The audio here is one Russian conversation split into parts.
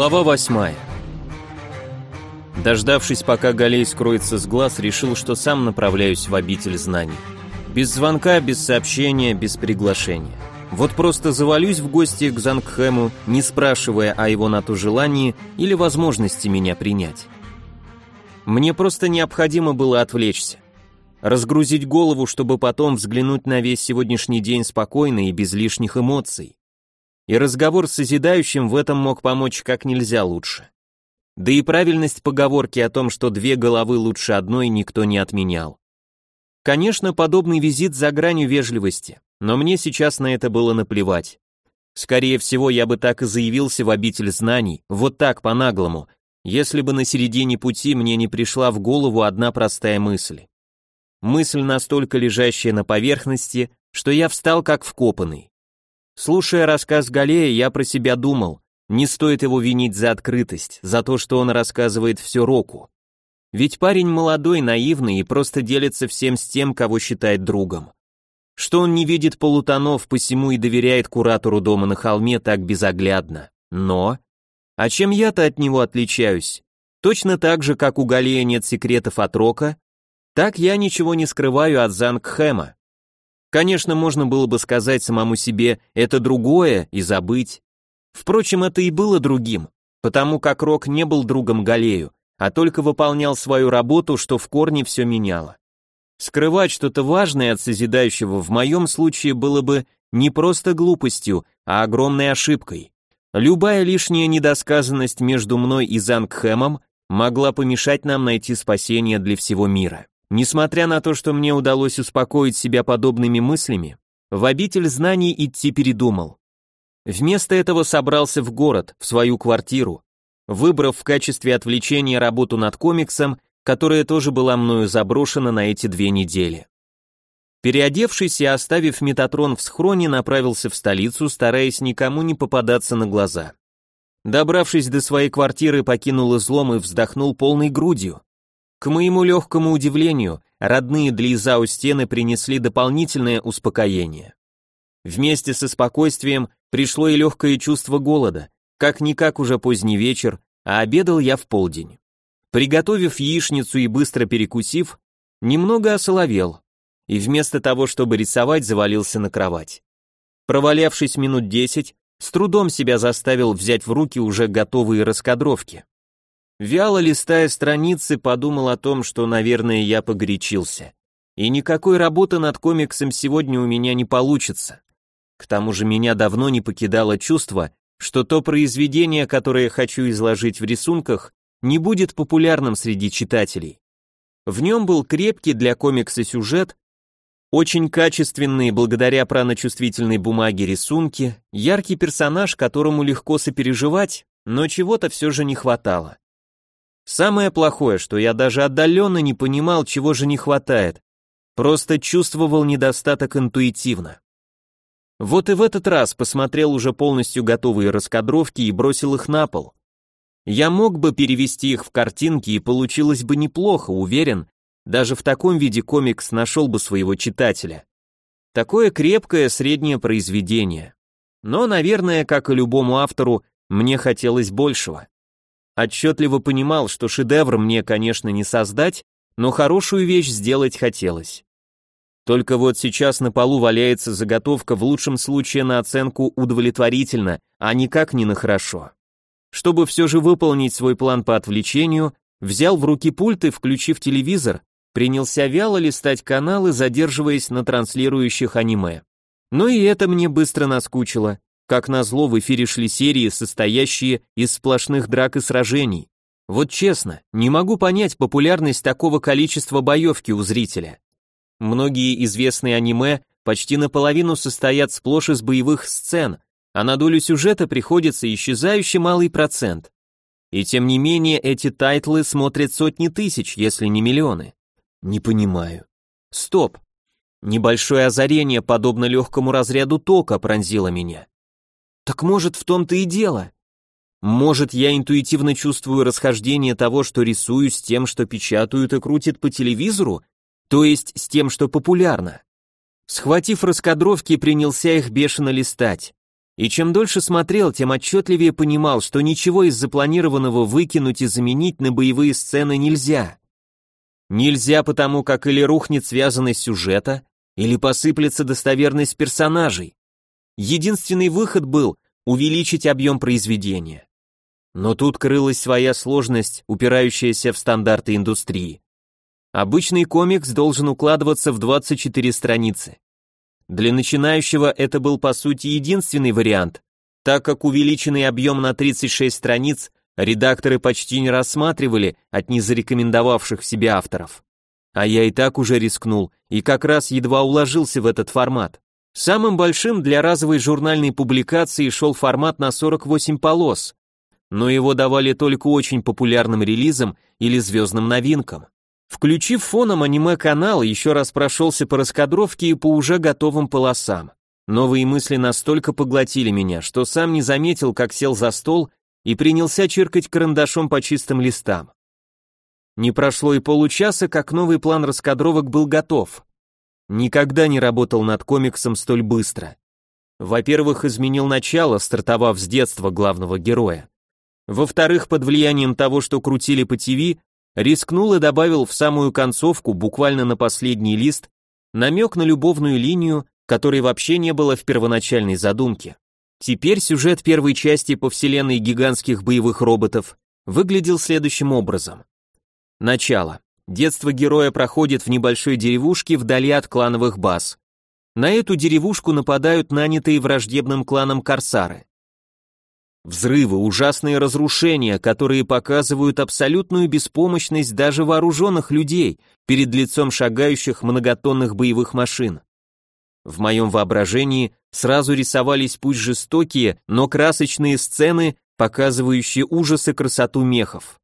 Глава восьмая. Дождавшись, пока Галей скроется с глаз, решил, что сам направляюсь в обитель знаний. Без звонка, без сообщения, без приглашения. Вот просто завалюсь в гости к Зангхэму, не спрашивая о его на то желании или возможности меня принять. Мне просто необходимо было отвлечься. Разгрузить голову, чтобы потом взглянуть на весь сегодняшний день спокойно и без лишних эмоций и разговор с созидающим в этом мог помочь как нельзя лучше. Да и правильность поговорки о том, что две головы лучше одной, никто не отменял. Конечно, подобный визит за гранью вежливости, но мне сейчас на это было наплевать. Скорее всего, я бы так и заявился в обитель знаний, вот так, по-наглому, если бы на середине пути мне не пришла в голову одна простая мысль. Мысль настолько лежащая на поверхности, что я встал как вкопанный. Слушая рассказ Галея, я про себя думал, не стоит его винить за открытость, за то, что он рассказывает все Року. Ведь парень молодой, наивный и просто делится всем с тем, кого считает другом. Что он не видит полутонов, посему и доверяет куратору дома на холме так безоглядно. Но... А чем я-то от него отличаюсь? Точно так же, как у Галея нет секретов от Рока, так я ничего не скрываю от Зангхэма. Конечно, можно было бы сказать самому себе «это другое» и забыть. Впрочем, это и было другим, потому как Рок не был другом Галею, а только выполнял свою работу, что в корне все меняло. Скрывать что-то важное от созидающего в моем случае было бы не просто глупостью, а огромной ошибкой. Любая лишняя недосказанность между мной и Зангхэмом могла помешать нам найти спасение для всего мира. Несмотря на то, что мне удалось успокоить себя подобными мыслями, в обитель знаний идти передумал. Вместо этого собрался в город, в свою квартиру, выбрав в качестве отвлечения работу над комиксом, которая тоже была мною заброшена на эти две недели. Переодевшись и оставив Метатрон в схроне, направился в столицу, стараясь никому не попадаться на глаза. Добравшись до своей квартиры, покинул излом и вздохнул полной грудью. К моему легкому удивлению, родные для Изао стены принесли дополнительное успокоение. Вместе со спокойствием пришло и легкое чувство голода, как-никак уже поздний вечер, а обедал я в полдень. Приготовив яичницу и быстро перекусив, немного осоловел, и вместо того, чтобы рисовать, завалился на кровать. Провалявшись минут десять, с трудом себя заставил взять в руки уже готовые раскадровки. Вяло листая страницы, подумал о том, что, наверное, я погорячился. И никакой работы над комиксом сегодня у меня не получится. К тому же меня давно не покидало чувство, что то произведение, которое хочу изложить в рисунках, не будет популярным среди читателей. В нем был крепкий для комикса сюжет, очень качественные благодаря праночувствительной бумаге рисунки, яркий персонаж, которому легко сопереживать, но чего-то все же не хватало. Самое плохое, что я даже отдаленно не понимал, чего же не хватает, просто чувствовал недостаток интуитивно. Вот и в этот раз посмотрел уже полностью готовые раскадровки и бросил их на пол. Я мог бы перевести их в картинки, и получилось бы неплохо, уверен, даже в таком виде комикс нашел бы своего читателя. Такое крепкое среднее произведение. Но, наверное, как и любому автору, мне хотелось большего. Отчетливо понимал, что шедевр мне, конечно, не создать, но хорошую вещь сделать хотелось. Только вот сейчас на полу валяется заготовка в лучшем случае на оценку удовлетворительно, а никак не на хорошо. Чтобы все же выполнить свой план по отвлечению, взял в руки пульт и, включив телевизор, принялся вяло листать каналы, задерживаясь на транслирующих аниме. Но и это мне быстро наскучило. Как назло, в эфире шли серии, состоящие из сплошных драк и сражений. Вот честно, не могу понять популярность такого количества боевки у зрителя. Многие известные аниме почти наполовину состоят сплошь из боевых сцен, а на долю сюжета приходится исчезающе малый процент. И тем не менее эти тайтлы смотрят сотни тысяч, если не миллионы. Не понимаю. Стоп. Небольшое озарение, подобно легкому разряду тока, пронзило меня. Так может, в том-то и дело. Может, я интуитивно чувствую расхождение того, что рисую, с тем, что печатают и крутят по телевизору, то есть с тем, что популярно. Схватив раскадровки, принялся их бешено листать. И чем дольше смотрел, тем отчетливее понимал, что ничего из запланированного выкинуть и заменить на боевые сцены нельзя. Нельзя потому, как или рухнет связанность сюжета, или посыплется достоверность персонажей. Единственный выход был увеличить объем произведения. Но тут крылась своя сложность, упирающаяся в стандарты индустрии. Обычный комикс должен укладываться в 24 страницы. Для начинающего это был по сути единственный вариант, так как увеличенный объем на 36 страниц редакторы почти не рассматривали от незарекомендовавших себе авторов. А я и так уже рискнул, и как раз едва уложился в этот формат. Самым большим для разовой журнальной публикации шел формат на 48 полос, но его давали только очень популярным релизам или звездным новинкам. Включив фоном аниме-канал, еще раз прошелся по раскадровке и по уже готовым полосам. Новые мысли настолько поглотили меня, что сам не заметил, как сел за стол и принялся чиркать карандашом по чистым листам. Не прошло и получаса, как новый план раскадровок был готов. Никогда не работал над комиксом столь быстро. Во-первых, изменил начало, стартовав с детства главного героя. Во-вторых, под влиянием того, что крутили по ТВ, Рискнул и добавил в самую концовку, буквально на последний лист, намек на любовную линию, которой вообще не было в первоначальной задумке. Теперь сюжет первой части по вселенной гигантских боевых роботов выглядел следующим образом. Начало. Детство героя проходит в небольшой деревушке вдали от клановых баз. На эту деревушку нападают нанятые враждебным кланом корсары. Взрывы, ужасные разрушения, которые показывают абсолютную беспомощность даже вооруженных людей перед лицом шагающих многотонных боевых машин. В моем воображении сразу рисовались пусть жестокие, но красочные сцены, показывающие ужас и красоту мехов.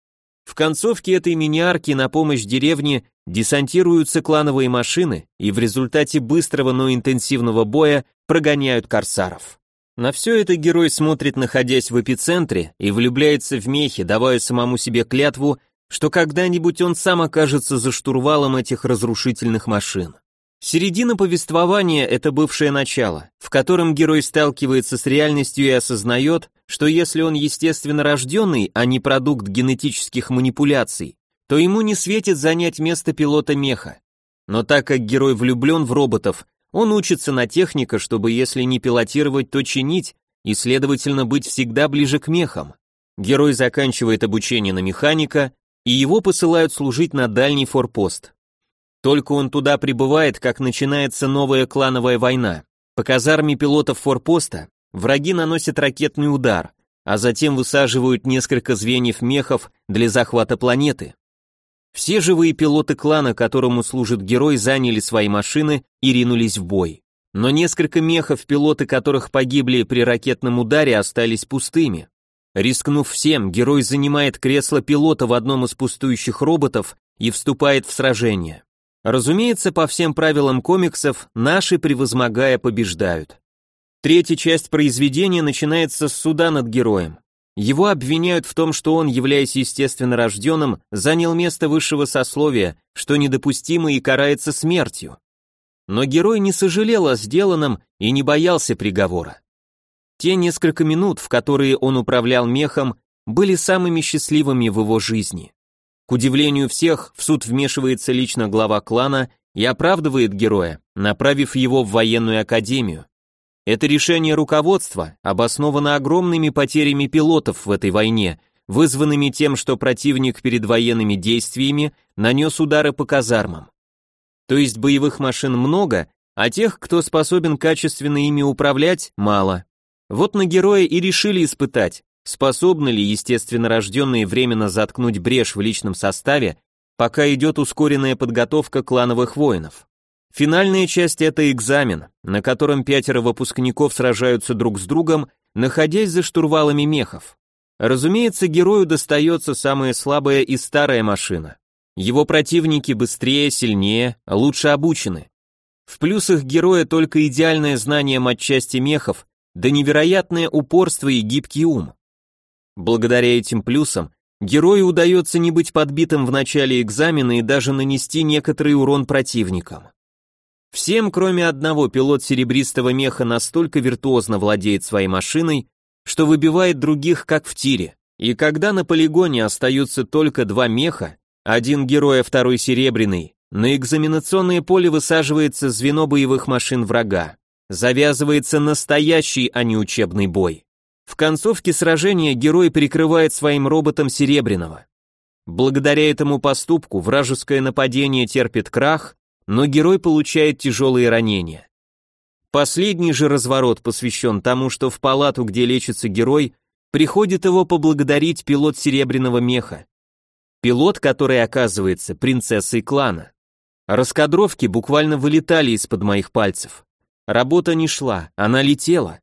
В концовке этой мини-арки на помощь деревне десантируются клановые машины и в результате быстрого, но интенсивного боя прогоняют корсаров. На все это герой смотрит, находясь в эпицентре, и влюбляется в мехи, давая самому себе клятву, что когда-нибудь он сам окажется за штурвалом этих разрушительных машин. Середина повествования — это бывшее начало, в котором герой сталкивается с реальностью и осознает, что если он естественно рожденный, а не продукт генетических манипуляций, то ему не светит занять место пилота меха. Но так как герой влюблен в роботов, он учится на техника, чтобы если не пилотировать, то чинить, и, следовательно, быть всегда ближе к мехам. Герой заканчивает обучение на механика, и его посылают служить на дальний форпост. Только он туда прибывает, как начинается новая клановая война. По казарме пилотов форпоста враги наносят ракетный удар, а затем высаживают несколько звеньев мехов для захвата планеты. Все живые пилоты клана, которому служит герой, заняли свои машины и ринулись в бой. Но несколько мехов, пилоты которых погибли при ракетном ударе, остались пустыми. Рискнув всем, герой занимает кресло пилота в одном из пустующих роботов и вступает в сражение. Разумеется, по всем правилам комиксов, наши, превозмогая, побеждают. Третья часть произведения начинается с суда над героем. Его обвиняют в том, что он, являясь естественно рожденным, занял место высшего сословия, что недопустимо и карается смертью. Но герой не сожалел о сделанном и не боялся приговора. Те несколько минут, в которые он управлял мехом, были самыми счастливыми в его жизни. К удивлению всех, в суд вмешивается лично глава клана и оправдывает героя, направив его в военную академию. Это решение руководства обосновано огромными потерями пилотов в этой войне, вызванными тем, что противник перед военными действиями нанес удары по казармам. То есть боевых машин много, а тех, кто способен качественно ими управлять, мало. Вот на героя и решили испытать, способны ли естественно рожденные временно заткнуть брешь в личном составе, пока идет ускоренная подготовка клановых воинов. Финальная часть — это экзамен, на котором пятеро выпускников сражаются друг с другом, находясь за штурвалами мехов. Разумеется, герою достается самая слабая и старая машина. Его противники быстрее, сильнее, лучше обучены. В плюсах героя только идеальное знание матчасти мехов, да невероятное упорство и гибкий ум. Благодаря этим плюсам герою удается не быть подбитым в начале экзамена и даже нанести некоторый урон противникам. Всем, кроме одного, пилот серебристого меха настолько виртуозно владеет своей машиной, что выбивает других как в тире. И когда на полигоне остаются только два меха, один герой, а второй серебряный, на экзаменационное поле высаживается звено боевых машин врага. Завязывается настоящий, а не учебный бой. В концовке сражения герой прикрывает своим роботом Серебряного. Благодаря этому поступку вражеское нападение терпит крах, но герой получает тяжелые ранения. Последний же разворот посвящен тому, что в палату, где лечится герой, приходит его поблагодарить пилот Серебряного меха. Пилот, который оказывается принцессой клана. Раскадровки буквально вылетали из-под моих пальцев. Работа не шла, она летела.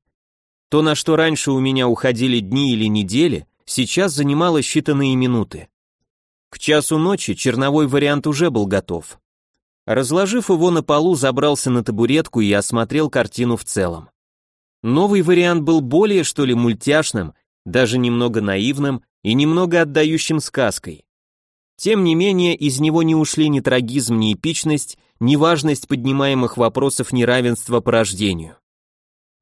То, на что раньше у меня уходили дни или недели, сейчас занимало считанные минуты. К часу ночи черновой вариант уже был готов. Разложив его на полу, забрался на табуретку и осмотрел картину в целом. Новый вариант был более, что ли, мультяшным, даже немного наивным и немного отдающим сказкой. Тем не менее, из него не ушли ни трагизм, ни эпичность, ни важность поднимаемых вопросов неравенства по рождению.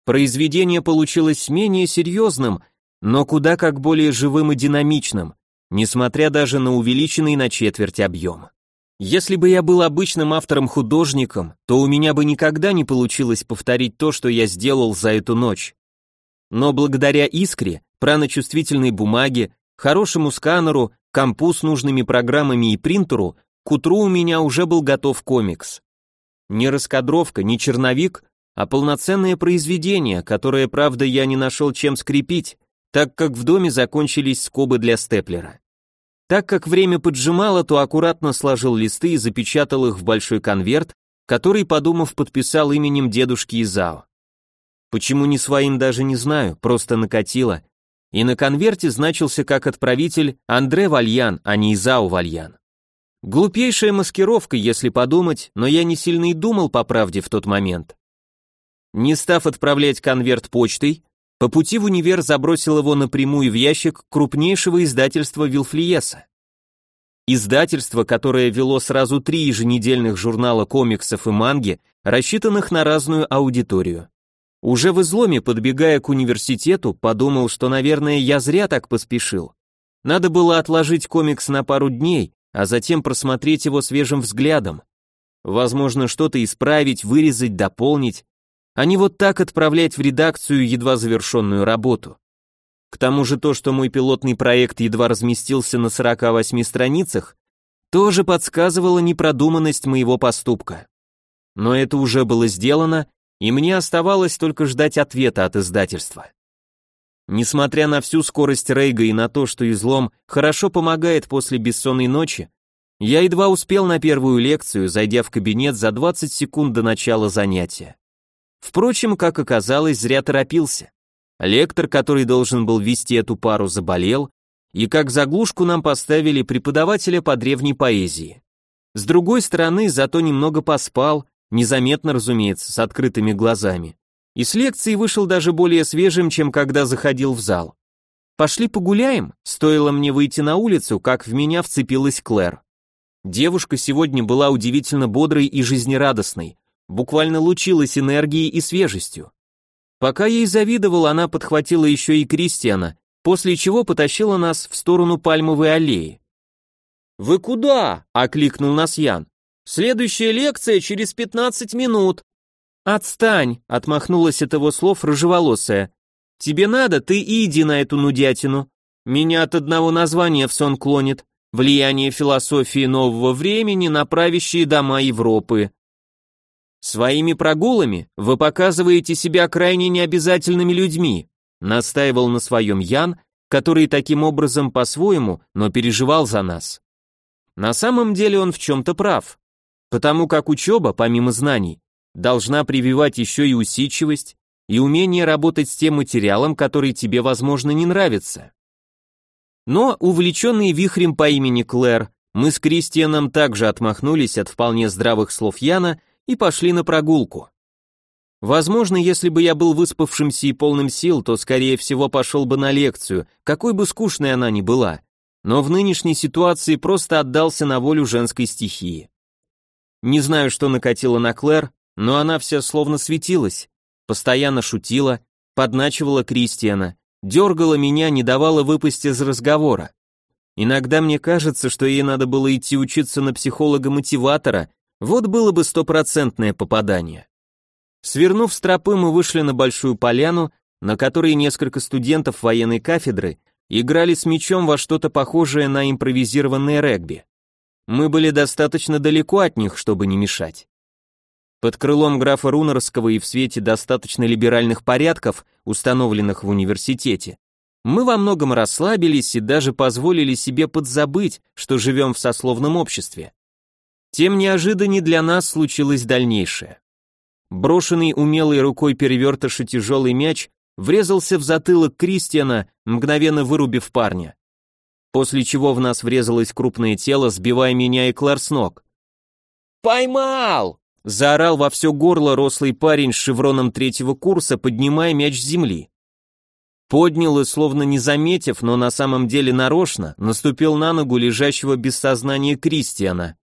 Произведение получилось менее серьезным, но куда как более живым и динамичным, несмотря даже на увеличенный на четверть объем. Если бы я был обычным автором-художником, то у меня бы никогда не получилось повторить то, что я сделал за эту ночь. Но благодаря искре, праночувствительной бумаге, хорошему сканеру, компу с нужными программами и принтеру, к утру у меня уже был готов комикс. Не раскадровка, не черновик, а полноценное произведение, которое, правда, я не нашел чем скрепить, так как в доме закончились скобы для степлера. Так как время поджимало, то аккуратно сложил листы и запечатал их в большой конверт, который, подумав, подписал именем дедушки Изао. Почему не своим даже не знаю, просто накатило. И на конверте значился как отправитель Андре Вальян, а не Изао Вальян. Глупейшая маскировка, если подумать, но я не сильно и думал по правде в тот момент. Не став отправлять конверт почтой, по пути в универ забросил его напрямую в ящик крупнейшего издательства Вилфлиеса. Издательство, которое вело сразу три еженедельных журнала комиксов и манги, рассчитанных на разную аудиторию. Уже в изломе, подбегая к университету, подумал, что, наверное, я зря так поспешил. Надо было отложить комикс на пару дней, а затем просмотреть его свежим взглядом. Возможно, что-то исправить, вырезать, дополнить, а не вот так отправлять в редакцию едва завершенную работу. К тому же то, что мой пилотный проект едва разместился на 48 страницах, тоже подсказывало непродуманность моего поступка. Но это уже было сделано, и мне оставалось только ждать ответа от издательства. Несмотря на всю скорость Рейга и на то, что излом хорошо помогает после бессонной ночи, я едва успел на первую лекцию, зайдя в кабинет за 20 секунд до начала занятия. Впрочем, как оказалось, зря торопился. Лектор, который должен был вести эту пару, заболел, и как заглушку нам поставили преподавателя по древней поэзии. С другой стороны, зато немного поспал, незаметно, разумеется, с открытыми глазами. И с лекции вышел даже более свежим, чем когда заходил в зал. «Пошли погуляем?» Стоило мне выйти на улицу, как в меня вцепилась Клэр. Девушка сегодня была удивительно бодрой и жизнерадостной, буквально лучилась энергией и свежестью. Пока ей завидовал, она подхватила еще и Кристиана, после чего потащила нас в сторону Пальмовой аллеи. «Вы куда?» — окликнул нас Ян. «Следующая лекция через пятнадцать минут». «Отстань!» — отмахнулась от его слов рыжеволосая. «Тебе надо, ты иди на эту нудятину. Меня от одного названия в сон клонит. Влияние философии нового времени на правящие дома Европы». «Своими прогулами вы показываете себя крайне необязательными людьми», настаивал на своем Ян, который таким образом по-своему, но переживал за нас. На самом деле он в чем-то прав, потому как учеба, помимо знаний, должна прививать еще и усидчивость и умение работать с тем материалом, который тебе, возможно, не нравится. Но, увлеченные вихрем по имени Клэр, мы с Кристианом также отмахнулись от вполне здравых слов Яна и пошли на прогулку. Возможно, если бы я был выспавшимся и полным сил, то, скорее всего, пошел бы на лекцию, какой бы скучной она ни была, но в нынешней ситуации просто отдался на волю женской стихии. Не знаю, что накатило на Клэр, но она вся словно светилась, постоянно шутила, подначивала Кристиана, дергала меня, не давала выпасть из разговора. Иногда мне кажется, что ей надо было идти учиться на психолога-мотиватора, вот было бы стопроцентное попадание. Свернув с тропы, мы вышли на большую поляну, на которой несколько студентов военной кафедры играли с мячом во что-то похожее на импровизированное регби. Мы были достаточно далеко от них, чтобы не мешать. Под крылом графа Рунерского и в свете достаточно либеральных порядков, установленных в университете, мы во многом расслабились и даже позволили себе подзабыть, что живем в сословном обществе. Тем неожиданнее для нас случилось дальнейшее. Брошенный умелой рукой перевертыша тяжелый мяч врезался в затылок Кристиана, мгновенно вырубив парня. После чего в нас врезалось крупное тело, сбивая меня и Клэр с ног. «Поймал!» — заорал во все горло рослый парень с шевроном третьего курса, поднимая мяч с земли. Поднял и, словно не заметив, но на самом деле нарочно, наступил на ногу лежащего без сознания Кристиана.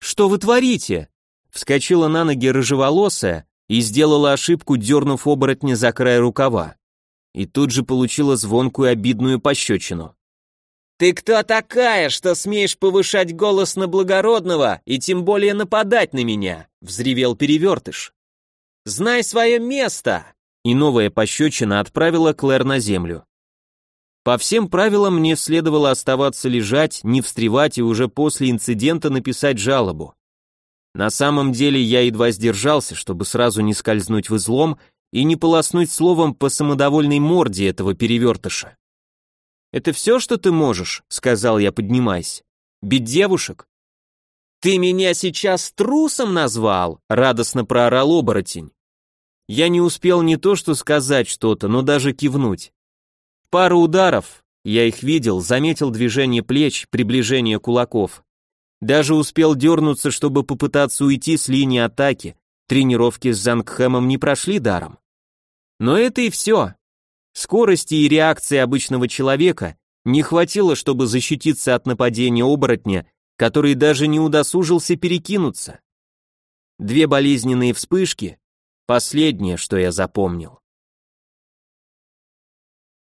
«Что вы творите?» Вскочила на ноги рыжеволосая и сделала ошибку, дернув оборотня за край рукава. И тут же получила звонкую обидную пощечину. «Ты кто такая, что смеешь повышать голос на благородного и тем более нападать на меня?» — взревел перевертыш. «Знай свое место!» и новая пощечина отправила Клэр на землю. По всем правилам мне следовало оставаться лежать, не встревать и уже после инцидента написать жалобу. На самом деле я едва сдержался, чтобы сразу не скользнуть в излом и не полоснуть словом по самодовольной морде этого перевертыша. «Это все, что ты можешь?» — сказал я, поднимаясь. «Бить девушек?» «Ты меня сейчас трусом назвал?» — радостно проорал оборотень. Я не успел не то что сказать что-то, но даже кивнуть. Пара ударов, я их видел, заметил движение плеч, приближение кулаков. Даже успел дернуться, чтобы попытаться уйти с линии атаки. Тренировки с Зангхэмом не прошли даром. Но это и все. Скорости и реакции обычного человека не хватило, чтобы защититься от нападения оборотня, который даже не удосужился перекинуться. Две болезненные вспышки, Последнее, что я запомнил.